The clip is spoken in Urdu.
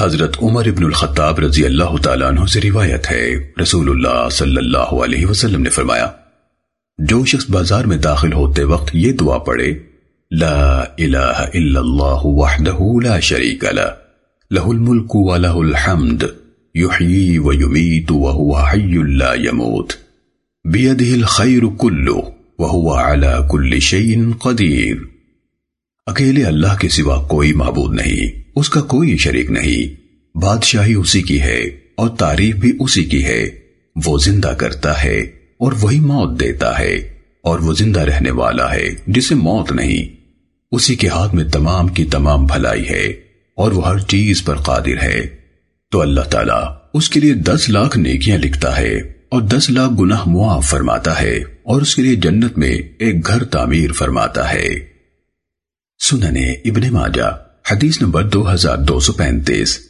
حضرت عمر ابن الخطاب رضی اللہ تعالیٰ عنہ سے روایت ہے۔ رسول اللہ صلی اللہ علیہ وسلم نے فرمایا، جو شخص بازار میں داخل ہوتے وقت یہ دعا پڑے لا الہ الا اللہ وحدہ لا شریک لہ لہ الملک و لہ الحمد، یحیی و یمیت وہو حی لا یموت۔ بیدہ الخیر کلو وہو علا کل شیء قدیر۔ اکیلے اللہ کے سوا کوئی معبود نہیں۔ اس کا کوئی شریک نہیں۔ بادشاہی اسی کی ہے اور تعریف بھی اسی کی ہے۔ وہ زندہ کرتا ہے اور وہی موت دیتا ہے اور وہ زندہ رہنے والا ہے جسے موت نہیں۔ اسی کے ہاتھ میں تمام کی تمام بھلائی ہے اور وہ ہر چیز پر قادر ہے۔ تو اللہ تعالیٰ اس کے لیے دس لاکھ نیکیاں لکھتا ہے اور دس لاکھ گناہ معاف فرماتا ہے اور اس کے لیے جنت میں ایک گھر تعمیر فرماتا ہے۔ سننے ابن ماجہ حدیث نمبر دو ہزار دو سو پینتیس۔